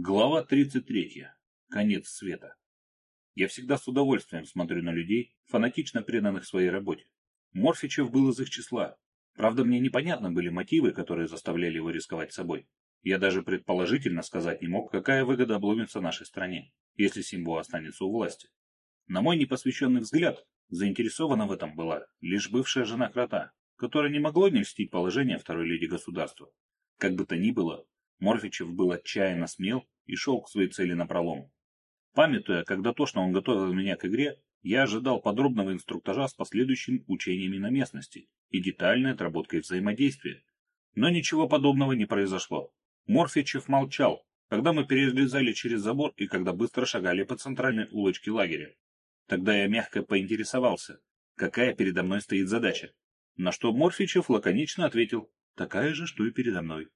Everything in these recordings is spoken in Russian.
Глава 33. Конец света. Я всегда с удовольствием смотрю на людей, фанатично преданных своей работе. Морфичев был из их числа. Правда, мне непонятны были мотивы, которые заставляли его рисковать собой. Я даже предположительно сказать не мог, какая выгода обломится нашей стране, если Симбо останется у власти. На мой непосвященный взгляд, заинтересована в этом была лишь бывшая жена крота, которая не могла не льстить положение второй леди государства. Как бы то ни было, Морфичев был отчаянно смел и шел к своей цели напролом. Памятуя, когда тошно он готовил меня к игре, я ожидал подробного инструктажа с последующими учениями на местности и детальной отработкой взаимодействия. Но ничего подобного не произошло. Морфичев молчал, когда мы перелезали через забор и когда быстро шагали по центральной улочке лагеря. Тогда я мягко поинтересовался, какая передо мной стоит задача. На что Морфичев лаконично ответил, такая же, что и передо мной.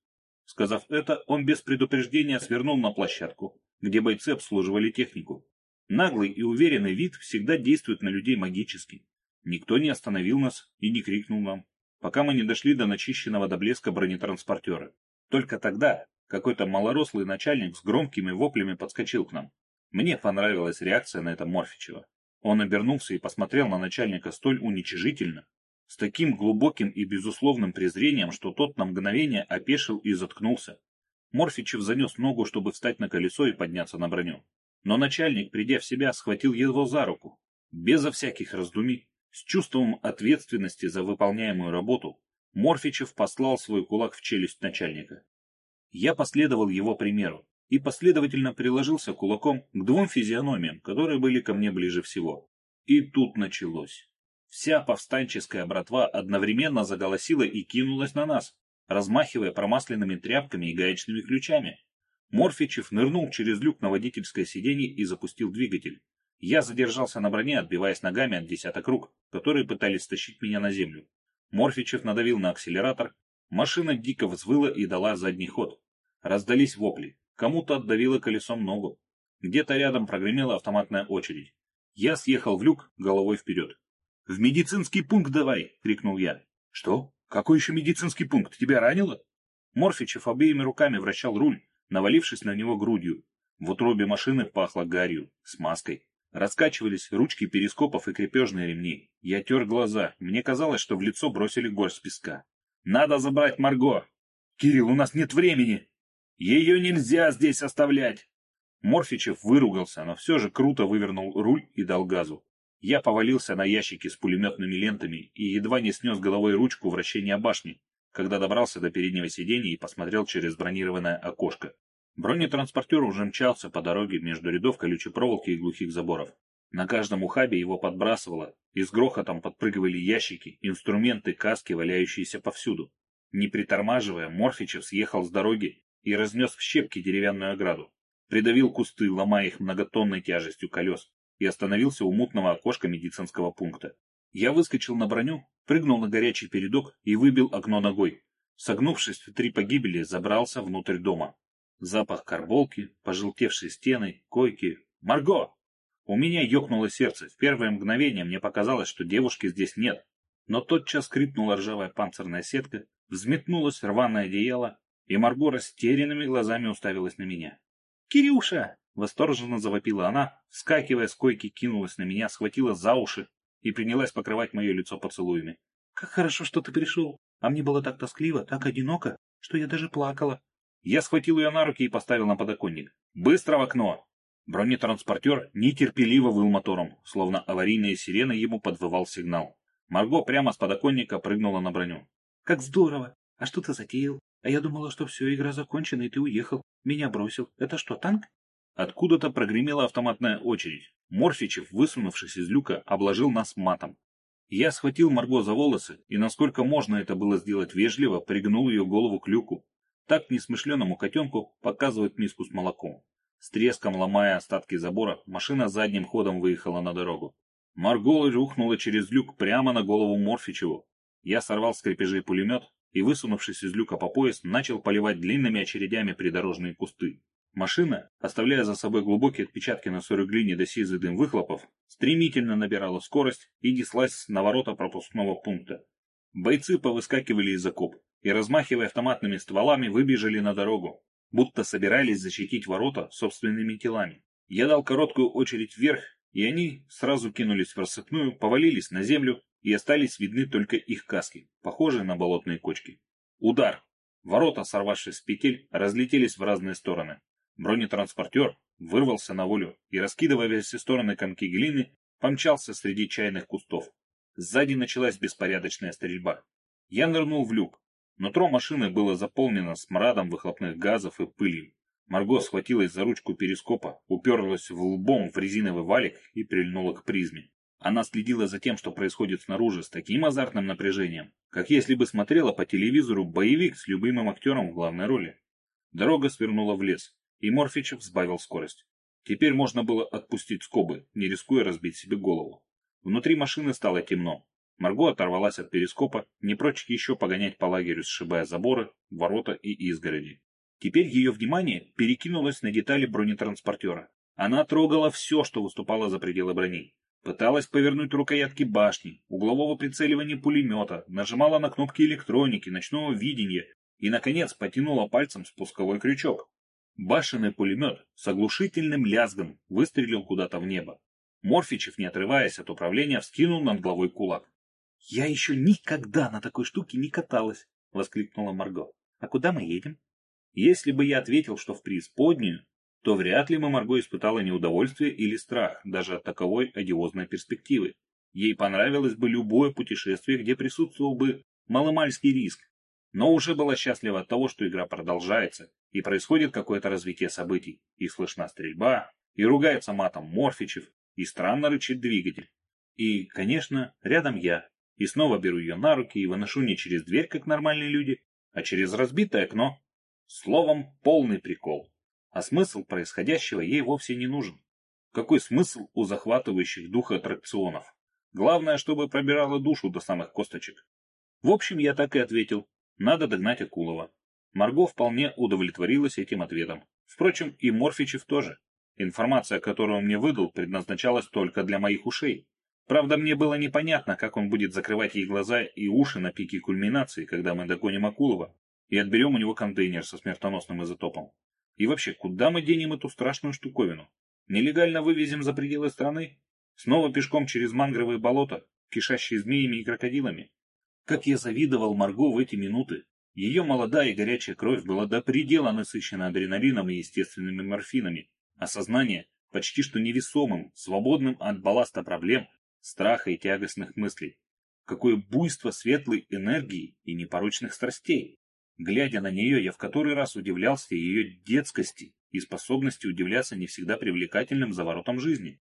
Сказав это, он без предупреждения свернул на площадку, где бойцы обслуживали технику. Наглый и уверенный вид всегда действует на людей магически. Никто не остановил нас и не крикнул нам, пока мы не дошли до начищенного до блеска бронетранспортера. Только тогда какой-то малорослый начальник с громкими воплями подскочил к нам. Мне понравилась реакция на это Морфичева. Он обернулся и посмотрел на начальника столь уничижительно, с таким глубоким и безусловным презрением, что тот на мгновение опешил и заткнулся. Морфичев занес ногу, чтобы встать на колесо и подняться на броню. Но начальник, придя в себя, схватил его за руку. Безо всяких раздумий, с чувством ответственности за выполняемую работу, Морфичев послал свой кулак в челюсть начальника. Я последовал его примеру и последовательно приложился кулаком к двум физиономиям, которые были ко мне ближе всего. И тут началось. Вся повстанческая братва одновременно заголосила и кинулась на нас, размахивая промасленными тряпками и гаечными ключами. Морфичев нырнул через люк на водительское сиденье и запустил двигатель. Я задержался на броне, отбиваясь ногами от десяток рук, которые пытались стащить меня на землю. Морфичев надавил на акселератор, машина дико взвыла и дала задний ход. Раздались вопли, кому-то отдавило колесом ногу. Где-то рядом прогремела автоматная очередь. Я съехал в люк головой вперед. «В медицинский пункт давай!» — крикнул я. «Что? Какой еще медицинский пункт? Тебя ранило?» Морфичев обеими руками вращал руль, навалившись на него грудью. В утробе машины пахло гарью, смазкой. Раскачивались ручки перископов и крепежные ремни. Я тер глаза. Мне казалось, что в лицо бросили горсть песка. «Надо забрать Марго!» «Кирилл, у нас нет времени!» «Ее нельзя здесь оставлять!» Морфичев выругался, но все же круто вывернул руль и дал газу. Я повалился на ящики с пулеметными лентами и едва не снес головой ручку вращения башни, когда добрался до переднего сиденья и посмотрел через бронированное окошко. Бронетранспортер уже мчался по дороге между рядов колючей проволоки и глухих заборов. На каждом ухабе его подбрасывало, и с грохотом подпрыгивали ящики, инструменты, каски, валяющиеся повсюду. Не притормаживая, Морфичев съехал с дороги и разнес в щепки деревянную ограду. Придавил кусты, ломая их многотонной тяжестью колес и остановился у мутного окошка медицинского пункта. Я выскочил на броню, прыгнул на горячий передок и выбил окно ногой. Согнувшись в три погибели, забрался внутрь дома. Запах карболки, пожелтевшие стены, койки. «Марго!» У меня ёкнуло сердце. В первое мгновение мне показалось, что девушки здесь нет. Но тотчас скрипнула ржавая панцирная сетка, взметнулось рваное одеяло, и Марго растерянными глазами уставилась на меня. «Кирюша!» Восторженно завопила она, вскакивая с койки, кинулась на меня, схватила за уши и принялась покрывать мое лицо поцелуями. «Как хорошо, что ты пришел. А мне было так тоскливо, так одиноко, что я даже плакала». Я схватил ее на руки и поставил на подоконник. «Быстро в окно!» Бронетранспортер нетерпеливо выл мотором, словно аварийная сирена ему подвывал сигнал. Марго прямо с подоконника прыгнула на броню. «Как здорово! А что ты затеял? А я думала, что все, игра закончена, и ты уехал. Меня бросил. Это что, танк?» Откуда-то прогремела автоматная очередь. Морфичев, высунувшись из люка, обложил нас матом. Я схватил Марго за волосы и, насколько можно это было сделать вежливо, пригнул ее голову к люку. Так несмышленому котенку показывают миску с молоком. С треском ломая остатки забора, машина задним ходом выехала на дорогу. Марго рухнула через люк прямо на голову Морфичеву. Я сорвал с крепежей пулемет и, высунувшись из люка по пояс, начал поливать длинными очередями придорожные кусты. Машина, оставляя за собой глубокие отпечатки на сырой глине до сизый дым выхлопов, стремительно набирала скорость и неслась на ворота пропускного пункта. Бойцы повыскакивали из окоп и, размахивая автоматными стволами, выбежали на дорогу. будто собирались защитить ворота собственными телами. Я дал короткую очередь вверх, и они сразу кинулись в рассыпную, повалились на землю, и остались видны только их каски, похожие на болотные кочки. Удар! Ворота, сорвавшись с петель, разлетелись в разные стороны. Бронетранспортер вырвался на волю и, раскидывая все стороны комки глины, помчался среди чайных кустов. Сзади началась беспорядочная стрельба. Я нырнул в люк. Нутро машины было заполнено смрадом выхлопных газов и пылью. Марго схватилась за ручку перископа, уперлась в лбом в резиновый валик и прильнула к призме. Она следила за тем, что происходит снаружи, с таким азартным напряжением, как если бы смотрела по телевизору боевик с любимым актером в главной роли. Дорога свернула в лес, и Морфичев сбавил скорость. Теперь можно было отпустить скобы, не рискуя разбить себе голову. Внутри машины стало темно. Марго оторвалась от перископа, не прочь еще погонять по лагерю, сшибая заборы, ворота и изгороди. Теперь ее внимание перекинулось на детали бронетранспортера. Она трогала все, что выступало за пределы брони. Пыталась повернуть рукоятки башни, углового прицеливания пулемета, нажимала на кнопки электроники, ночного видения и, наконец, потянула пальцем спусковой крючок. Башенный пулемет с оглушительным лязгом выстрелил куда-то в небо. Морфичев, не отрываясь от управления, вскинул над головой кулак. — Я еще никогда на такой штуке не каталась! — воскликнула Марго. — А куда мы едем? Если бы я ответил, что в преисподнюю, то вряд ли Марго испытала неудовольствие или страх даже от таковой одиозной перспективы. Ей понравилось бы любое путешествие, где присутствовал бы маломальский риск, но уже была счастлива от того, что игра продолжается, и происходит какое-то развитие событий, и слышна стрельба, и ругается матом Морфичев, и странно рычит двигатель. И, конечно, рядом я, и снова беру ее на руки и выношу не через дверь, как нормальные люди, а через разбитое окно. Словом, полный прикол а смысл происходящего ей вовсе не нужен. Какой смысл у захватывающих духа аттракционов? Главное, чтобы пробирало душу до самых косточек. В общем, я так и ответил. Надо догнать Акулова. Марго вполне удовлетворилась этим ответом. Впрочем, и Морфичев тоже. Информация, которую он мне выдал, предназначалась только для моих ушей. Правда, мне было непонятно, как он будет закрывать ей глаза и уши на пике кульминации, когда мы догоним Акулова и отберем у него контейнер со смертоносным изотопом. И вообще, куда мы денем эту страшную штуковину? Нелегально вывезем за пределы страны? Снова пешком через мангровые болота, кишащие змеями и крокодилами? Как я завидовал Марго в эти минуты. Ее молодая и горячая кровь была до предела насыщена адреналином и естественными морфинами, а сознание почти что невесомым, свободным от балласта проблем, страха и тягостных мыслей. Какое буйство светлой энергии и непорочных страстей! Глядя на нее, я в который раз удивлялся ее детскости и способности удивляться не всегда привлекательным заворотом жизни.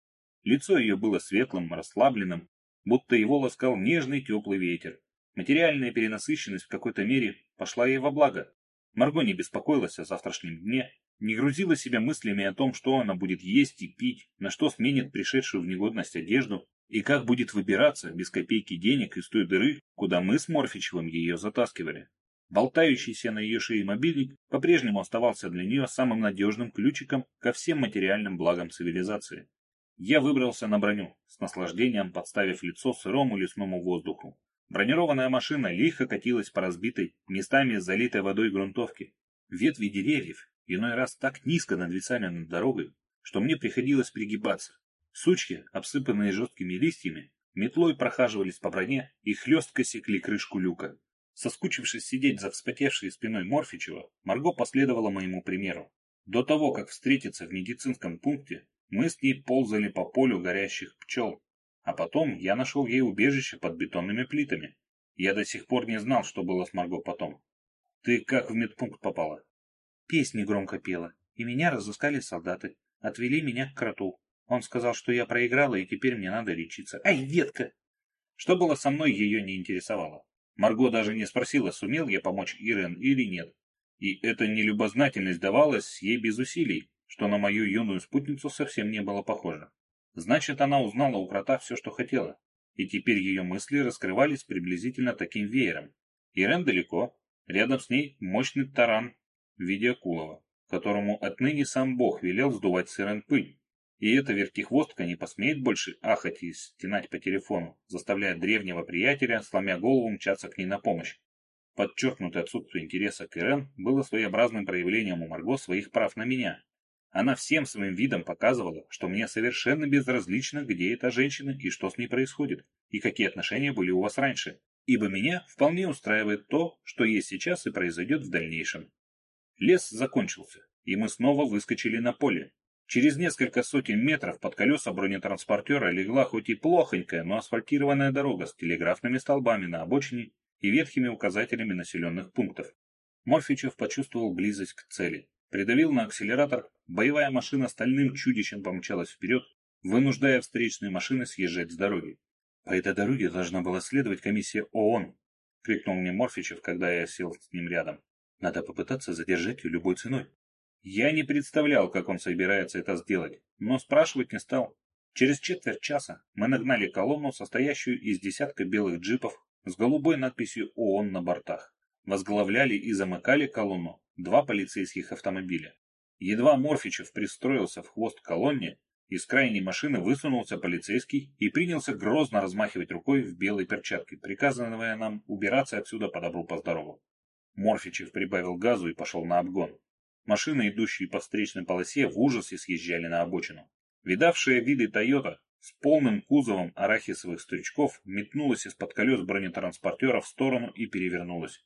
Лицо ее было светлым, расслабленным, будто его ласкал нежный теплый ветер. Материальная перенасыщенность в какой-то мере пошла ей во благо. Марго не беспокоилась о завтрашнем дне, не грузила себя мыслями о том, что она будет есть и пить, на что сменит пришедшую в негодность одежду и как будет выбираться без копейки денег из той дыры, куда мы с Морфичевым ее затаскивали. Болтающийся на ее шее мобильник по-прежнему оставался для нее самым надежным ключиком ко всем материальным благам цивилизации. Я выбрался на броню, с наслаждением подставив лицо сырому лесному воздуху. Бронированная машина лихо катилась по разбитой, местами залитой водой грунтовке. Ветви деревьев иной раз так низко надвисали над дорогой, что мне приходилось пригибаться. Сучья, обсыпанные жесткими листьями, метлой прохаживались по броне и хлестко секли крышку люка. Соскучившись сидеть за вспотевшей спиной Морфичева, Марго последовала моему примеру. До того, как встретиться в медицинском пункте, мы с ней ползали по полю горящих пчел, а потом я нашел ей убежище под бетонными плитами. Я до сих пор не знал, что было с Марго потом. Ты как в медпункт попала? Песни громко пела, и меня разыскали солдаты, отвели меня к кроту. Он сказал, что я проиграла, и теперь мне надо лечиться. Ай, ветка! Что было со мной, ее не интересовало. Марго даже не спросила, сумел я помочь Ирен или нет. И эта нелюбознательность давалась ей без усилий, что на мою юную спутницу совсем не было похоже. Значит, она узнала у крота все, что хотела. И теперь ее мысли раскрывались приблизительно таким веером. Ирен далеко, рядом с ней мощный таран в виде Акулова, которому отныне сам Бог велел сдувать с Ирен пыль. И эта вертихвостка не посмеет больше ахать и стенать по телефону, заставляя древнего приятеля, сломя голову, мчаться к ней на помощь. Подчеркнутое отсутствие интереса к Ирен было своеобразным проявлением у Марго своих прав на меня. Она всем своим видом показывала, что мне совершенно безразлично, где эта женщина и что с ней происходит, и какие отношения были у вас раньше, ибо меня вполне устраивает то, что есть сейчас и произойдет в дальнейшем. Лес закончился, и мы снова выскочили на поле. Через несколько сотен метров под колеса бронетранспортера легла хоть и плохонькая, но асфальтированная дорога с телеграфными столбами на обочине и ветхими указателями населенных пунктов. Морфичев почувствовал близость к цели. Придавил на акселератор, боевая машина стальным чудищем помчалась вперед, вынуждая встречные машины съезжать с дороги. «По этой дороге должна была следовать комиссия ООН», — крикнул мне Морфичев, когда я сел с ним рядом. «Надо попытаться задержать ее любой ценой». Я не представлял, как он собирается это сделать, но спрашивать не стал. Через четверть часа мы нагнали колонну, состоящую из десятка белых джипов с голубой надписью ООН на бортах. Возглавляли и замыкали колонну два полицейских автомобиля. Едва Морфичев пристроился в хвост колонне, из крайней машины высунулся полицейский и принялся грозно размахивать рукой в белой перчатке, приказывая нам убираться отсюда по добру по здорову. Морфичев прибавил газу и пошел на обгон. Машины, идущие по встречной полосе, в ужасе съезжали на обочину. Видавшая виды «Тойота» с полным кузовом арахисовых стрючков метнулась из-под колес бронетранспортера в сторону и перевернулась.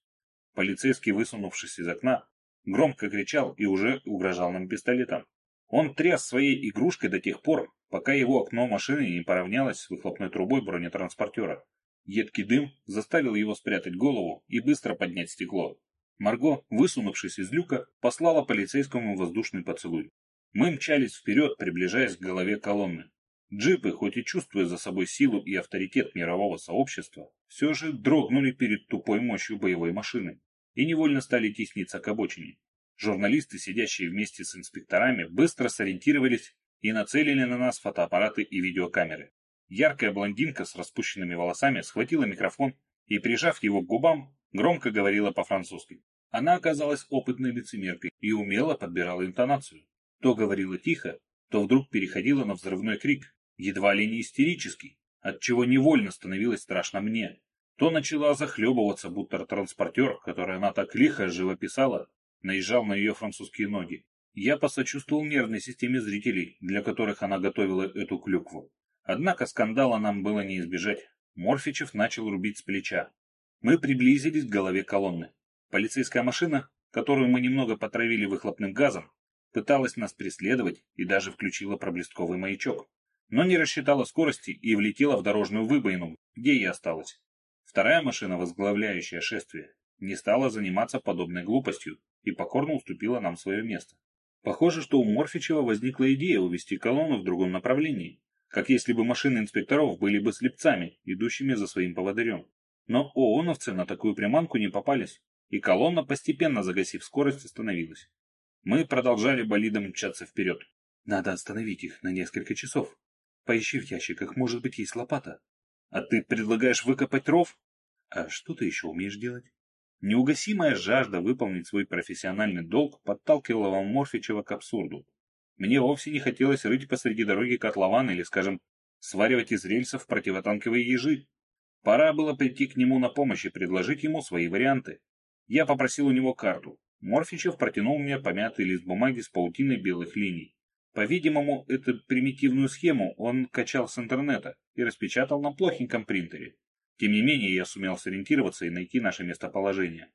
Полицейский, высунувшись из окна, громко кричал и уже угрожал нам пистолетом. Он тряс своей игрушкой до тех пор, пока его окно машины не поравнялось с выхлопной трубой бронетранспортера. Едкий дым заставил его спрятать голову и быстро поднять стекло. Марго, высунувшись из люка, послала полицейскому воздушный поцелуй. Мы мчались вперед, приближаясь к голове колонны. Джипы, хоть и чувствуя за собой силу и авторитет мирового сообщества, все же дрогнули перед тупой мощью боевой машины и невольно стали тесниться к обочине. Журналисты, сидящие вместе с инспекторами, быстро сориентировались и нацелили на нас фотоаппараты и видеокамеры. Яркая блондинка с распущенными волосами схватила микрофон и, прижав его к губам, громко говорила по-французски. Она оказалась опытной лицемеркой и умело подбирала интонацию. То говорила тихо, то вдруг переходила на взрывной крик, едва ли не истерический, отчего невольно становилось страшно мне. То начала захлебываться, будто транспортер, который она так лихо живописала, наезжал на ее французские ноги. Я посочувствовал нервной системе зрителей, для которых она готовила эту клюкву. Однако скандала нам было не избежать. Морфичев начал рубить с плеча. Мы приблизились к голове колонны. Полицейская машина, которую мы немного потравили выхлопным газом, пыталась нас преследовать и даже включила проблесковый маячок. Но не рассчитала скорости и влетела в дорожную выбоину, где и осталась. Вторая машина, возглавляющая шествие, не стала заниматься подобной глупостью и покорно уступила нам свое место. Похоже, что у Морфичева возникла идея увести колонну в другом направлении, как если бы машины инспекторов были бы слепцами, идущими за своим поводырем. Но ООНовцы на такую приманку не попались, и колонна, постепенно загасив скорость, остановилась. Мы продолжали болидом мчаться вперед. Надо остановить их на несколько часов. Поищи в ящиках, может быть, есть лопата. А ты предлагаешь выкопать ров? А что ты еще умеешь делать? Неугасимая жажда выполнить свой профессиональный долг подталкивала Морфичева к абсурду. Мне вовсе не хотелось рыть посреди дороги котлован или, скажем, сваривать из рельсов противотанковые ежи. Пора было прийти к нему на помощь и предложить ему свои варианты. Я попросил у него карту. Морфичев протянул мне помятый лист бумаги с паутиной белых линий. По-видимому, эту примитивную схему он качал с интернета и распечатал на плохеньком принтере. Тем не менее, я сумел сориентироваться и найти наше местоположение.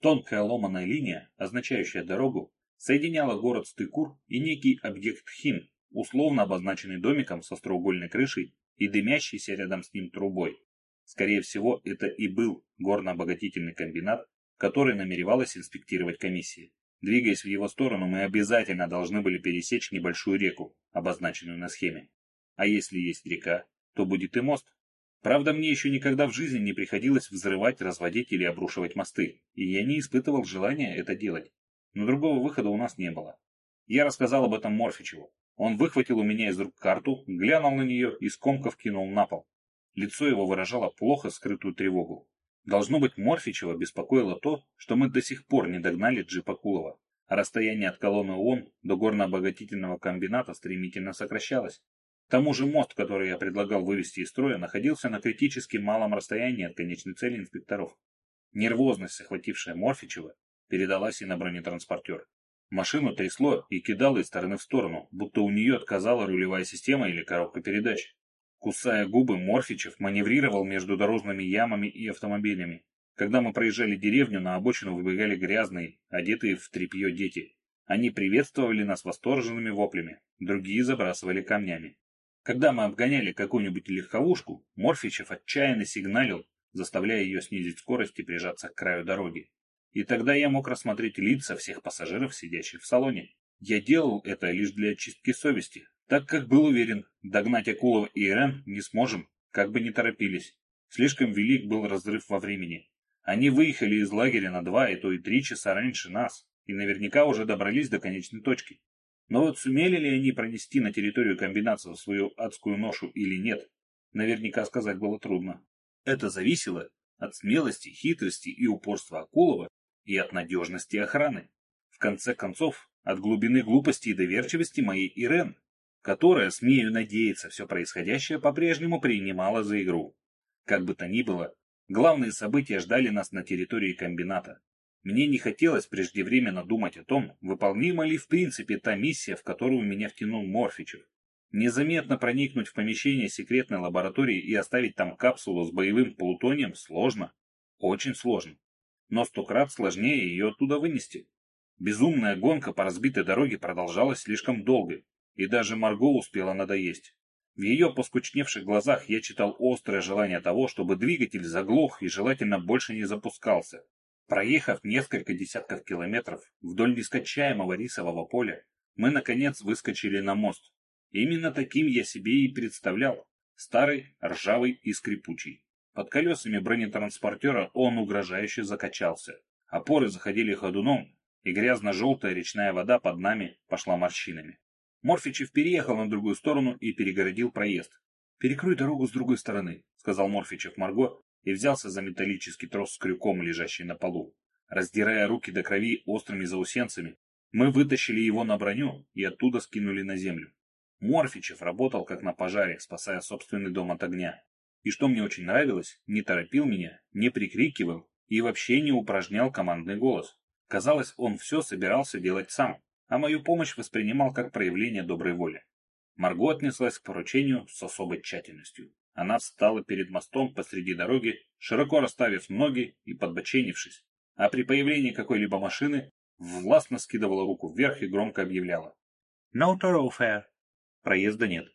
Тонкая ломаная линия, означающая дорогу, соединяла город Стыкур и некий объект Хин, условно обозначенный домиком со остроугольной крышей и дымящейся рядом с ним трубой. Скорее всего, это и был горно-обогатительный комбинат, который намеревалась инспектировать комиссия. Двигаясь в его сторону, мы обязательно должны были пересечь небольшую реку, обозначенную на схеме. А если есть река, то будет и мост. Правда, мне еще никогда в жизни не приходилось взрывать, разводить или обрушивать мосты, и я не испытывал желания это делать. Но другого выхода у нас не было. Я рассказал об этом Морфичеву. Он выхватил у меня из рук карту, глянул на нее и скомков кинул на пол. Лицо его выражало плохо скрытую тревогу. Должно быть, Морфичева беспокоило то, что мы до сих пор не догнали джипа Кулова, расстояние от колонны ООН до горно-обогатительного комбината стремительно сокращалось. К тому же мост, который я предлагал вывести из строя, находился на критически малом расстоянии от конечной цели инспекторов. Нервозность, охватившая Морфичева, передалась и на бронетранспортер. Машину трясло и кидало из стороны в сторону, будто у нее отказала рулевая система или коробка передач. Кусая губы, Морфичев маневрировал между дорожными ямами и автомобилями. Когда мы проезжали деревню, на обочину выбегали грязные, одетые в тряпье дети. Они приветствовали нас восторженными воплями, другие забрасывали камнями. Когда мы обгоняли какую-нибудь легковушку, Морфичев отчаянно сигналил, заставляя ее снизить скорость и прижаться к краю дороги. И тогда я мог рассмотреть лица всех пассажиров, сидящих в салоне. Я делал это лишь для очистки совести, так как был уверен, догнать Акулова и Ирен не сможем, как бы ни торопились. Слишком велик был разрыв во времени. Они выехали из лагеря на два и то и три часа раньше нас, и наверняка уже добрались до конечной точки. Но вот сумели ли они пронести на территорию комбинации свою адскую ношу или нет, наверняка сказать было трудно. Это зависело от смелости, хитрости и упорства Акулова и от надежности охраны. В конце концов, от глубины глупости и доверчивости моей Ирен, которая, смею надеяться, все происходящее по-прежнему принимала за игру. Как бы то ни было, главные события ждали нас на территории комбината. Мне не хотелось преждевременно думать о том, выполнима ли в принципе та миссия, в которую меня втянул Морфичев. Незаметно проникнуть в помещение секретной лаборатории и оставить там капсулу с боевым плутонием сложно. Очень сложно но сто крат сложнее ее оттуда вынести. Безумная гонка по разбитой дороге продолжалась слишком долго, и даже Марго успела надоесть. В ее поскучневших глазах я читал острое желание того, чтобы двигатель заглох и желательно больше не запускался. Проехав несколько десятков километров вдоль нескончаемого рисового поля, мы, наконец, выскочили на мост. Именно таким я себе и представлял. Старый, ржавый и скрипучий. Под колесами бронетранспортера он угрожающе закачался. Опоры заходили ходуном, и грязно-желтая речная вода под нами пошла морщинами. Морфичев переехал на другую сторону и перегородил проезд. «Перекрой дорогу с другой стороны», — сказал Морфичев Марго и взялся за металлический трос с крюком, лежащий на полу. Раздирая руки до крови острыми заусенцами, мы вытащили его на броню и оттуда скинули на землю. Морфичев работал как на пожаре, спасая собственный дом от огня. И что мне очень нравилось, не торопил меня, не прикрикивал и вообще не упражнял командный голос. Казалось, он все собирался делать сам, а мою помощь воспринимал как проявление доброй воли. Марго отнеслась к поручению с особой тщательностью. Она встала перед мостом посреди дороги, широко расставив ноги и подбоченившись, а при появлении какой-либо машины властно скидывала руку вверх и громко объявляла. «No thoroughfare». Проезда нет.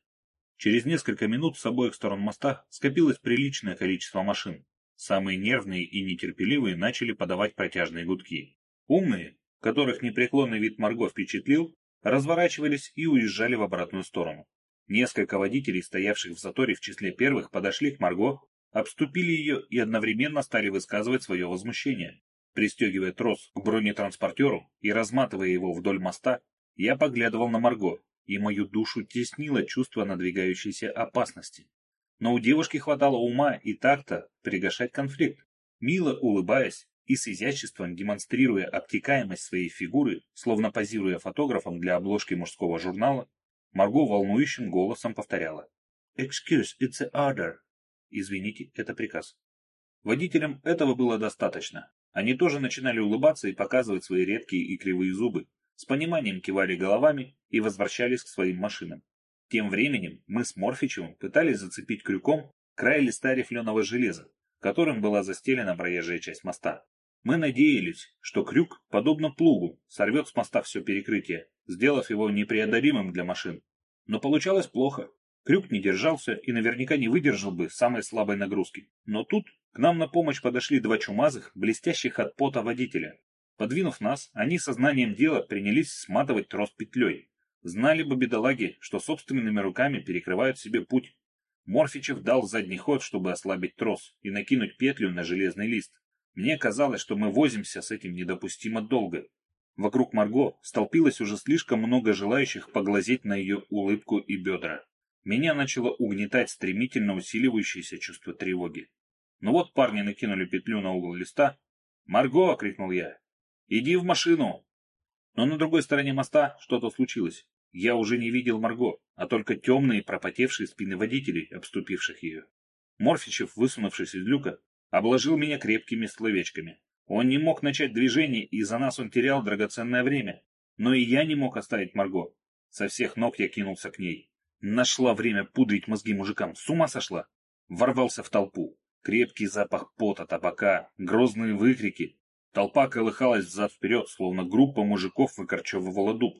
Через несколько минут с обоих сторон моста скопилось приличное количество машин. Самые нервные и нетерпеливые начали подавать протяжные гудки. Умные, которых непреклонный вид Марго впечатлил, разворачивались и уезжали в обратную сторону. Несколько водителей, стоявших в заторе в числе первых, подошли к Марго, обступили ее и одновременно стали высказывать свое возмущение. Пристегивая трос к бронетранспортеру и разматывая его вдоль моста, я поглядывал на Марго, и мою душу теснило чувство надвигающейся опасности. Но у девушки хватало ума и такта пригашать конфликт. Мило улыбаясь и с изяществом демонстрируя обтекаемость своей фигуры, словно позируя фотографом для обложки мужского журнала, Марго волнующим голосом повторяла. «Excuse, it's an order». Извините, это приказ. Водителям этого было достаточно. Они тоже начинали улыбаться и показывать свои редкие и кривые зубы, с пониманием кивали головами и возвращались к своим машинам. Тем временем мы с Морфичевым пытались зацепить крюком край листа рифленого железа, которым была застелена проезжая часть моста. Мы надеялись, что крюк, подобно плугу, сорвет с моста все перекрытие, сделав его непреодолимым для машин. Но получалось плохо. Крюк не держался и наверняка не выдержал бы самой слабой нагрузки. Но тут к нам на помощь подошли два чумазых, блестящих от пота водителя, Подвинув нас, они сознанием дела принялись сматывать трос петлей. Знали бы бедолаги, что собственными руками перекрывают себе путь. Морфичев дал задний ход, чтобы ослабить трос и накинуть петлю на железный лист. Мне казалось, что мы возимся с этим недопустимо долго. Вокруг Марго столпилось уже слишком много желающих поглазеть на ее улыбку и бедра. Меня начало угнетать стремительно усиливающееся чувство тревоги. Ну вот парни накинули петлю на угол листа. «Марго!» — крикнул я. «Иди в машину!» Но на другой стороне моста что-то случилось. Я уже не видел Марго, а только темные пропотевшие спины водителей, обступивших ее. Морфичев, высунувшись из люка, Обложил меня крепкими словечками. Он не мог начать движение, и за нас он терял драгоценное время. Но и я не мог оставить Марго. Со всех ног я кинулся к ней. Нашла время пудрить мозги мужикам. С ума сошла? Ворвался в толпу. Крепкий запах пота, табака, грозные выкрики. Толпа колыхалась взад-вперед, словно группа мужиков выкорчевывала дуб.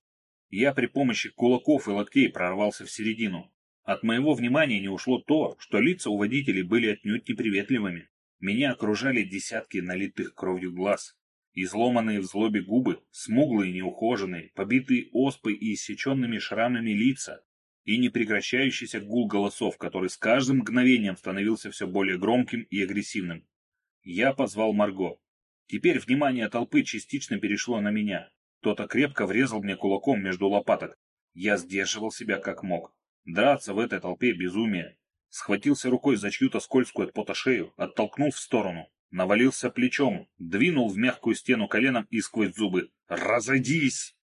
Я при помощи кулаков и локтей прорвался в середину. От моего внимания не ушло то, что лица у водителей были отнюдь неприветливыми. Меня окружали десятки налитых кровью глаз. Изломанные в злобе губы, смуглые, неухоженные, побитые оспой и иссеченными шрамами лица, и непрекращающийся гул голосов, который с каждым мгновением становился все более громким и агрессивным. Я позвал Марго. Теперь внимание толпы частично перешло на меня. Кто-то крепко врезал мне кулаком между лопаток. Я сдерживал себя как мог. Драться в этой толпе безумие схватился рукой за чью-то скользкую от пота шею, оттолкнул в сторону, навалился плечом, двинул в мягкую стену коленом и сквозь зубы «Разойдись!».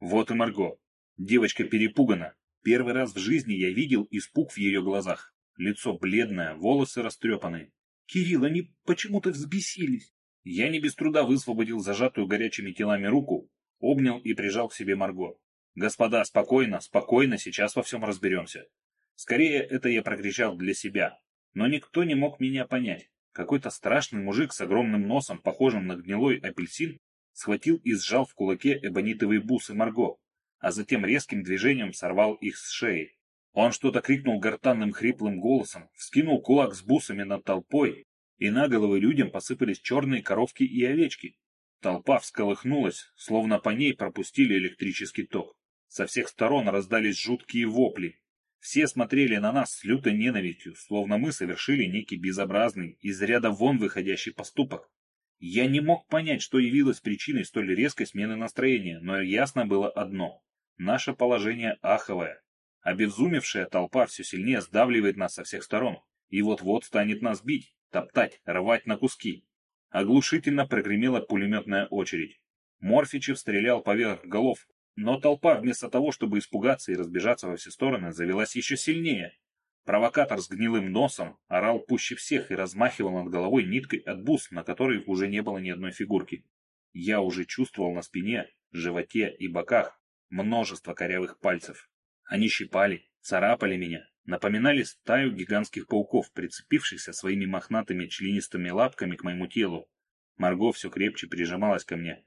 Вот и Марго. Девочка перепугана. Первый раз в жизни я видел испуг в ее глазах. Лицо бледное, волосы растрепанные. «Кирилл, они почему-то взбесились!» Я не без труда высвободил зажатую горячими телами руку, обнял и прижал к себе Марго. «Господа, спокойно, спокойно, сейчас во всем разберемся. Скорее, это я прокричал для себя. Но никто не мог меня понять. Какой-то страшный мужик с огромным носом, похожим на гнилой апельсин, схватил и сжал в кулаке эбонитовые бусы Марго, а затем резким движением сорвал их с шеи. Он что-то крикнул гортанным хриплым голосом, вскинул кулак с бусами над толпой, и на головы людям посыпались черные коровки и овечки. Толпа всколыхнулась, словно по ней пропустили электрический ток. Со всех сторон раздались жуткие вопли, все смотрели на нас с лютой ненавистью, словно мы совершили некий безобразный, из ряда вон выходящий поступок. Я не мог понять, что явилось причиной столь резкой смены настроения, но ясно было одно. Наше положение аховое. Обезумевшая толпа все сильнее сдавливает нас со всех сторон, и вот-вот станет нас бить, топтать, рвать на куски. Оглушительно прогремела пулеметная очередь. Морфичев стрелял поверх голов, но толпа, вместо того, чтобы испугаться и разбежаться во все стороны, завелась еще сильнее. Провокатор с гнилым носом орал пуще всех и размахивал над головой ниткой от бус, на которой уже не было ни одной фигурки. Я уже чувствовал на спине, животе и боках множество корявых пальцев. Они щипали, царапали меня, напоминали стаю гигантских пауков, прицепившихся своими мохнатыми членистыми лапками к моему телу. Марго все крепче прижималась ко мне,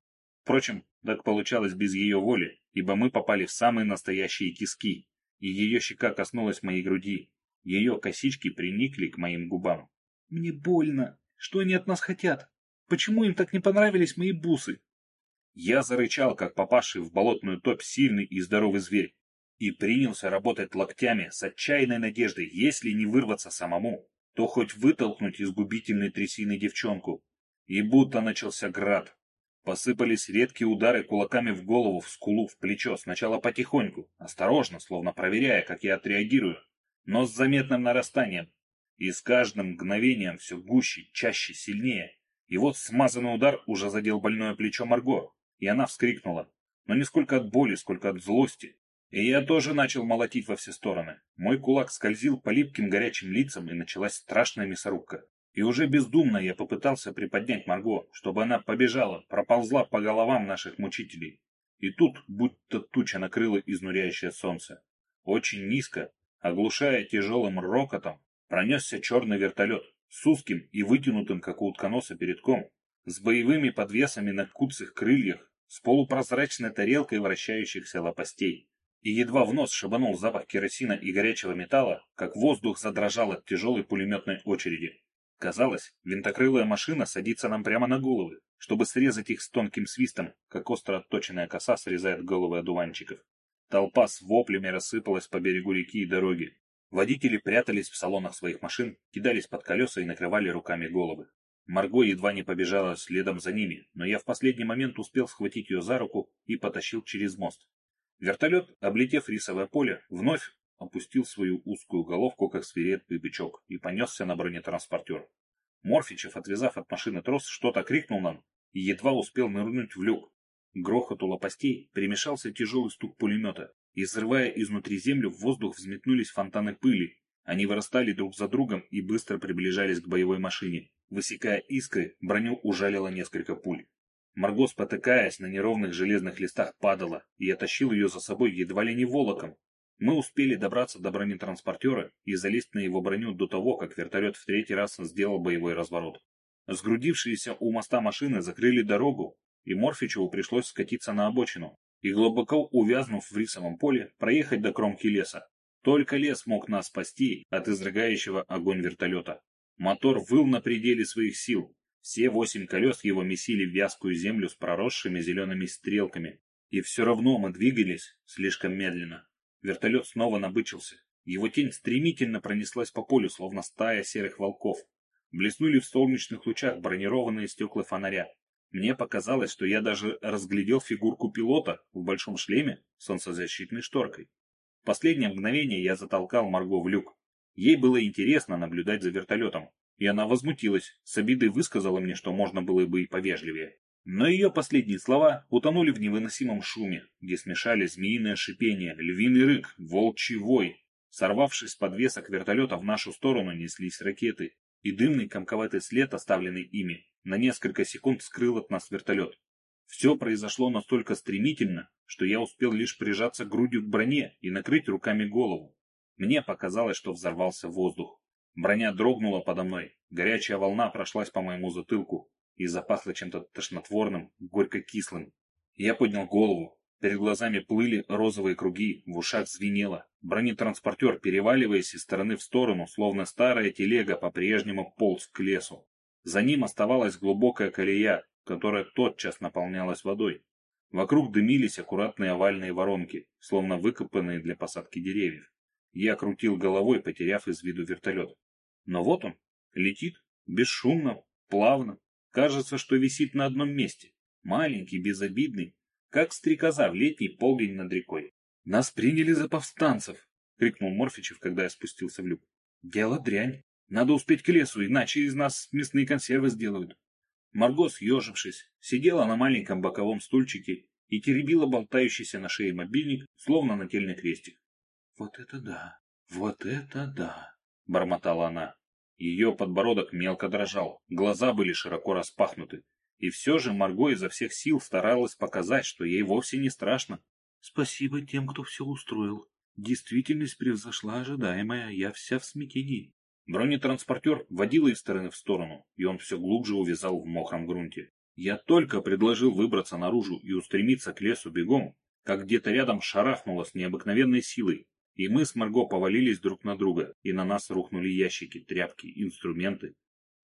Впрочем, так получалось без ее воли, ибо мы попали в самые настоящие тиски, и ее щека коснулась моей груди. Ее косички приникли к моим губам. «Мне больно. Что они от нас хотят? Почему им так не понравились мои бусы?» Я зарычал, как попавший в болотную топь сильный и здоровый зверь, и принялся работать локтями с отчаянной надеждой, если не вырваться самому, то хоть вытолкнуть из губительной трясины девчонку. И будто начался град. Посыпались редкие удары кулаками в голову, в скулу, в плечо, сначала потихоньку, осторожно, словно проверяя, как я отреагирую, но с заметным нарастанием. И с каждым мгновением все гуще, чаще, сильнее. И вот смазанный удар уже задел больное плечо Марго, и она вскрикнула. Но не сколько от боли, сколько от злости. И я тоже начал молотить во все стороны. Мой кулак скользил по липким горячим лицам, и началась страшная мясорубка. И уже бездумно я попытался приподнять Марго, чтобы она побежала, проползла по головам наших мучителей. И тут, будто туча накрыла изнуряющее солнце. Очень низко, оглушая тяжелым рокотом, пронесся черный вертолет с узким и вытянутым, как у утконоса, передком, с боевыми подвесами на куцых крыльях, с полупрозрачной тарелкой вращающихся лопастей. И едва в нос шибанул запах керосина и горячего металла, как воздух задрожал от тяжелой пулеметной очереди. Казалось, винтокрылая машина садится нам прямо на головы, чтобы срезать их с тонким свистом, как остро отточенная коса срезает головы одуванчиков. Толпа с воплями рассыпалась по берегу реки и дороги. Водители прятались в салонах своих машин, кидались под колеса и накрывали руками головы. Марго едва не побежала следом за ними, но я в последний момент успел схватить ее за руку и потащил через мост. Вертолет, облетев рисовое поле, вновь опустил свою узкую головку, как свирепый бычок, и понесся на бронетранспортер. Морфичев, отвязав от машины трос, что-то крикнул нам и едва успел нырнуть в люк. Грохоту лопастей перемешался тяжелый стук пулемета, и, взрывая изнутри землю, в воздух взметнулись фонтаны пыли, Они вырастали друг за другом и быстро приближались к боевой машине. Высекая искры, броню ужалило несколько пуль. Марго, спотыкаясь на неровных железных листах, падала, и я тащил ее за собой едва ли не волоком. Мы успели добраться до бронетранспортера и залезть на его броню до того, как вертолет в третий раз сделал боевой разворот. Сгрудившиеся у моста машины закрыли дорогу, и Морфичеву пришлось скатиться на обочину и, глубоко увязнув в рисовом поле, проехать до кромки леса. Только лес мог нас спасти от изрыгающего огонь вертолета. Мотор выл на пределе своих сил. Все восемь колес его месили вязкую землю с проросшими зелеными стрелками. И все равно мы двигались слишком медленно. Вертолет снова набычился. Его тень стремительно пронеслась по полю, словно стая серых волков. Блеснули в солнечных лучах бронированные стекла фонаря. Мне показалось, что я даже разглядел фигурку пилота в большом шлеме с солнцезащитной шторкой. В последнее мгновение я затолкал Марго в люк. Ей было интересно наблюдать за вертолетом, и она возмутилась, с обидой высказала мне, что можно было бы и повежливее. Но ее последние слова утонули в невыносимом шуме, где смешались змеиное шипение, львиный рык, волчий вой. Сорвавшись с подвесок вертолета в нашу сторону неслись ракеты, и дымный комковатый след, оставленный ими, на несколько секунд скрыл от нас вертолет. Все произошло настолько стремительно, что я успел лишь прижаться грудью к броне и накрыть руками голову. Мне показалось, что взорвался воздух. Броня дрогнула подо мной, горячая волна прошлась по моему затылку и запахло чем-то тошнотворным, горько-кислым. Я поднял голову, Перед глазами плыли розовые круги, в ушах звенело. Бронетранспортер, переваливаясь из стороны в сторону, словно старая телега, по-прежнему полз к лесу. За ним оставалась глубокая колея, которая тотчас наполнялась водой. Вокруг дымились аккуратные овальные воронки, словно выкопанные для посадки деревьев. Я крутил головой, потеряв из виду вертолет. Но вот он, летит, бесшумно, плавно. Кажется, что висит на одном месте. Маленький, безобидный, как стрекоза в летний полдень над рекой. «Нас приняли за повстанцев!» — крикнул Морфичев, когда я спустился в люк. «Дело дрянь. Надо успеть к лесу, иначе из нас мясные консервы сделают». Марго, съежившись, сидела на маленьком боковом стульчике и теребила болтающийся на шее мобильник, словно нательный крестик. «Вот это да! Вот это да!» — бормотала она. Ее подбородок мелко дрожал, глаза были широко распахнуты, и все же Марго изо всех сил старалась показать, что ей вовсе не страшно. Спасибо тем, кто все устроил. Действительность превзошла ожидаемое, я вся в смятении. Бронетранспортер водил из стороны в сторону, и он все глубже увязал в мокром грунте. Я только предложил выбраться наружу и устремиться к лесу бегом, как где-то рядом шарахнуло с необыкновенной силой, и мы с Марго повалились друг на друга, и на нас рухнули ящики, тряпки, инструменты.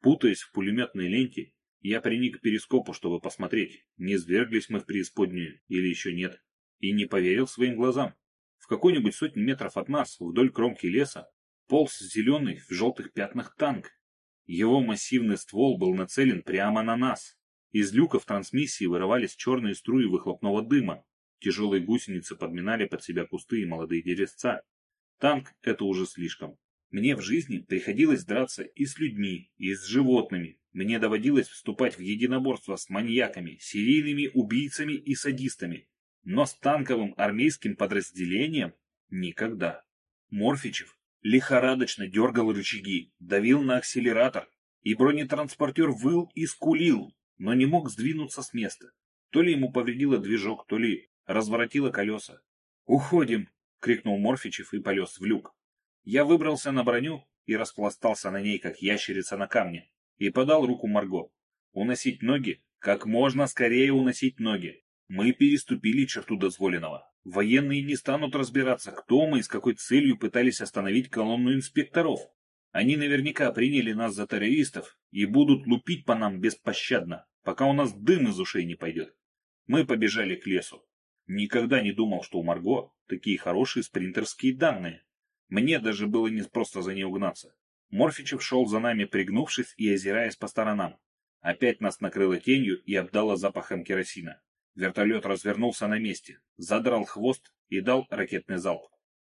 Путаясь в пулеметной ленте, я приник к перископу, чтобы посмотреть, не сверглись мы в преисподнюю или еще нет, и не поверил своим глазам. В какой-нибудь сотни метров от нас, вдоль кромки леса, полз зеленый в желтых пятнах танк. Его массивный ствол был нацелен прямо на нас. Из люков трансмиссии вырывались черные струи выхлопного дыма. Тяжелые гусеницы подминали под себя кусты и молодые деревца. Танк — это уже слишком. Мне в жизни приходилось драться и с людьми, и с животными, мне доводилось вступать в единоборство с маньяками, серийными убийцами и садистами, но с танковым армейским подразделением никогда. Морфичев лихорадочно дергал рычаги, давил на акселератор, и бронетранспортер выл и скулил, но не мог сдвинуться с места. То ли ему повредило движок, то ли разворотило колеса. «Уходим!» — крикнул Морфичев и полез в люк. Я выбрался на броню и распластался на ней, как ящерица на камне и подал руку Марго. Уносить ноги? Как можно скорее уносить ноги. Мы переступили черту дозволенного. Военные не станут разбираться, кто мы и с какой целью пытались остановить колонну инспекторов. Они наверняка приняли нас за террористов и будут лупить по нам беспощадно, пока у нас дым из ушей не пойдет. Мы побежали к лесу. Никогда не думал, что у Марго такие хорошие спринтерские данные. Мне даже было не просто за ней угнаться. Морфичев шел за нами, пригнувшись и озираясь по сторонам. Опять нас накрыло тенью и обдало запахом керосина. Вертолет развернулся на месте, задрал хвост и дал ракетный залп.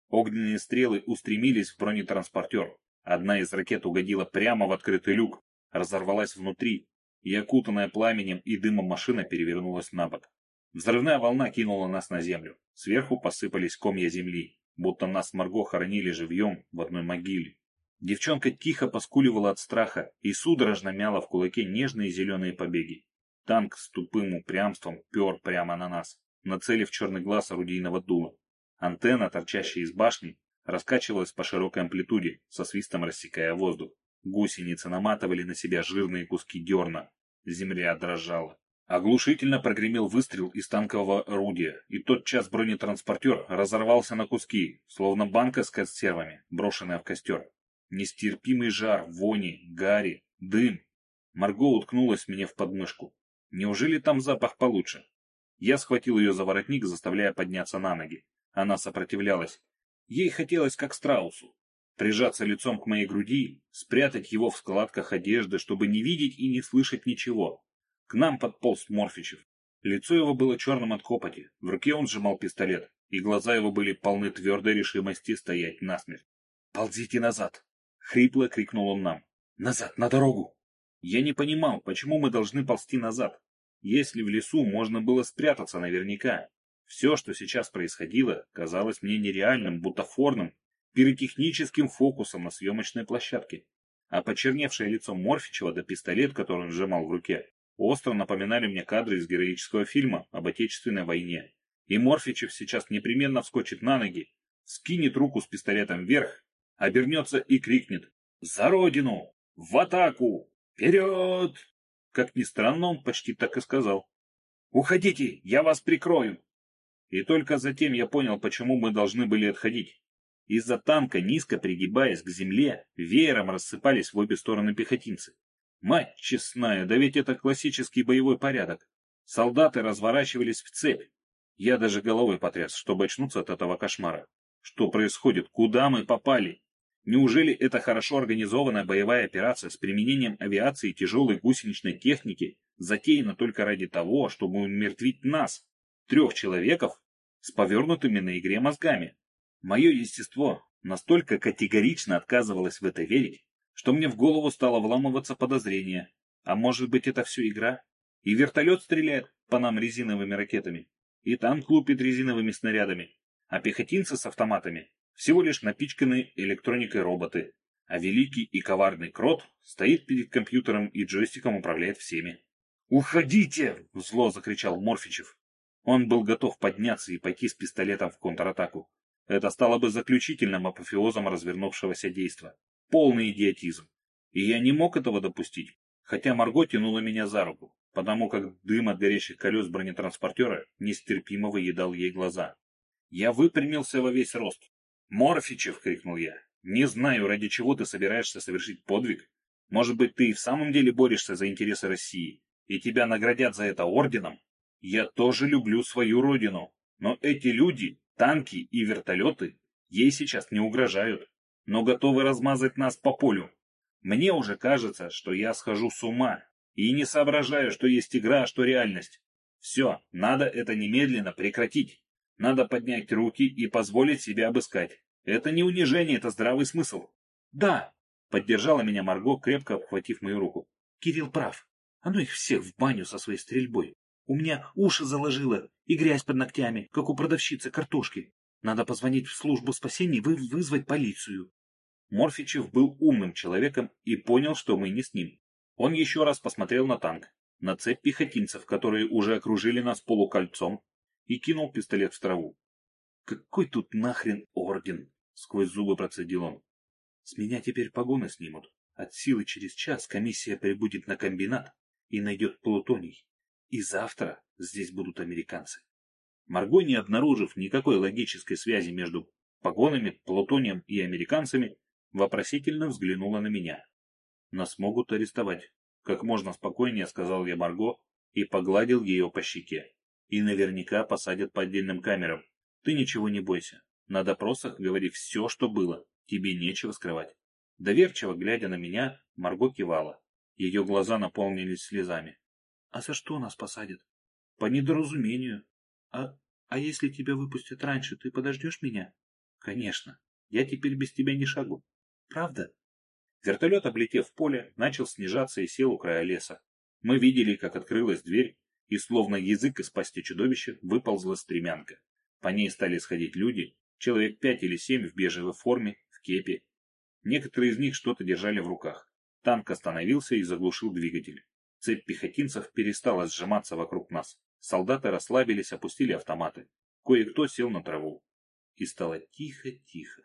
Огненные стрелы устремились в бронетранспортер. Одна из ракет угодила прямо в открытый люк, разорвалась внутри, и окутанная пламенем и дымом машина перевернулась на бок. Взрывная волна кинула нас на землю. Сверху посыпались комья земли, будто нас Марго хоронили живьем в одной могиле. Девчонка тихо поскуливала от страха и судорожно мяла в кулаке нежные зеленые побеги. Танк с тупым упрямством пер прямо на нас, нацелив черный глаз орудийного дула. Антенна, торчащая из башни, раскачивалась по широкой амплитуде, со свистом рассекая воздух. Гусеницы наматывали на себя жирные куски дерна. Земля дрожала. Оглушительно прогремел выстрел из танкового орудия, и тотчас бронетранспортер разорвался на куски, словно банка с консервами, брошенная в костер. Нестерпимый жар, вони, гари, дым. Марго уткнулась мне в подмышку. Неужели там запах получше? Я схватил ее за воротник, заставляя подняться на ноги. Она сопротивлялась. Ей хотелось, как страусу, прижаться лицом к моей груди, спрятать его в складках одежды, чтобы не видеть и не слышать ничего. К нам подполз Морфичев. Лицо его было черным от копоти, в руке он сжимал пистолет, и глаза его были полны твердой решимости стоять насмерть. «Ползите назад!» — хрипло крикнул он нам. «Назад, на дорогу!» Я не понимал, почему мы должны ползти назад. Если в лесу можно было спрятаться наверняка. Все, что сейчас происходило, казалось мне нереальным, бутафорным пиротехническим фокусом на съемочной площадке. А почерневшее лицо Морфичева да пистолет, который он сжимал в руке, остро напоминали мне кадры из героического фильма об Отечественной войне. И Морфичев сейчас непременно вскочит на ноги, скинет руку с пистолетом вверх, обернется и крикнет «За Родину! В атаку! Вперед!» Как ни странно, он почти так и сказал. «Уходите, я вас прикрою!» И только затем я понял, почему мы должны были отходить. Из-за танка, низко пригибаясь к земле, веером рассыпались в обе стороны пехотинцы. Мать честная, да ведь это классический боевой порядок. Солдаты разворачивались в цепь. Я даже головой потряс, чтобы очнуться от этого кошмара. Что происходит? Куда мы попали? Неужели это хорошо организованная боевая операция с применением авиации и тяжелой гусеничной техники затеяна только ради того, чтобы умертвить нас, трех человеков, с повернутыми на игре мозгами? Мое естество настолько категорично отказывалось в это верить, что мне в голову стало вламываться подозрение. А может быть это все игра? И вертолет стреляет по нам резиновыми ракетами, и танк лупит резиновыми снарядами, а пехотинцы с автоматами всего лишь напичканы электроникой роботы, а великий и коварный крот стоит перед компьютером и джойстиком управляет всеми. «Уходите!» — зло закричал Морфичев. Он был готов подняться и пойти с пистолетом в контратаку, это стало бы заключительным апофеозом развернувшегося действа. Полный идиотизм. И я не мог этого допустить, хотя Марго тянула меня за руку, потому как дым от горящих колес бронетранспортера нестерпимо выедал ей глаза. Я выпрямился во весь рост. «Морфичев!» — крикнул я. «Не знаю, ради чего ты собираешься совершить подвиг. Может быть, ты и в самом деле борешься за интересы России, и тебя наградят за это орденом? Я тоже люблю свою родину, но эти люди Танки и вертолеты ей сейчас не угрожают, но готовы размазать нас по полю. Мне уже кажется, что я схожу с ума и не соображаю, что есть игра, а что реальность. Все, надо это немедленно прекратить. Надо поднять руки и позволить себе обыскать. Это не унижение, это здравый смысл. Да, поддержала меня Марго, крепко обхватив мою руку. Кирилл прав. А ну их всех в баню со своей стрельбой. У меня уши заложило и грязь под ногтями, как у продавщицы картошки. Надо позвонить в службу спасения и вы вызвать полицию. Морфичев был умным человеком и понял, что мы не с ним. Он еще раз посмотрел на танк, на цепь пехотинцев, которые уже окружили нас полукольцом, и кинул пистолет в траву. «Какой тут нахрен орден?» — сквозь зубы процедил он. «С меня теперь погоны снимут. От силы через час комиссия прибудет на комбинат и найдет плутоний. И завтра здесь будут американцы. Марго, не обнаружив никакой логической связи между погонами, плутонием и американцами, вопросительно взглянула на меня. «Нас могут арестовать», — как можно спокойнее сказал я Марго и погладил ее по щеке. «И наверняка посадят по отдельным камерам. Ты ничего не бойся. На допросах говори все, что было. Тебе нечего скрывать». Доверчиво глядя на меня, Марго кивала. Ее глаза наполнились слезами. А за что нас посадят? По недоразумению. А, а если тебя выпустят раньше, ты подождешь меня? Конечно. Я теперь без тебя не шагу. Правда? Вертолет, облетев поле, начал снижаться и сел у края леса. Мы видели, как открылась дверь, и словно язык из пасти чудовища выползла стремянка. По ней стали сходить люди, человек пять или семь в бежевой форме, в кепе. Некоторые из них что-то держали в руках. Танк остановился и заглушил двигатель. Цепь пехотинцев перестала сжиматься вокруг нас. Солдаты расслабились, опустили автоматы. Кое-кто сел на траву. И стало тихо-тихо.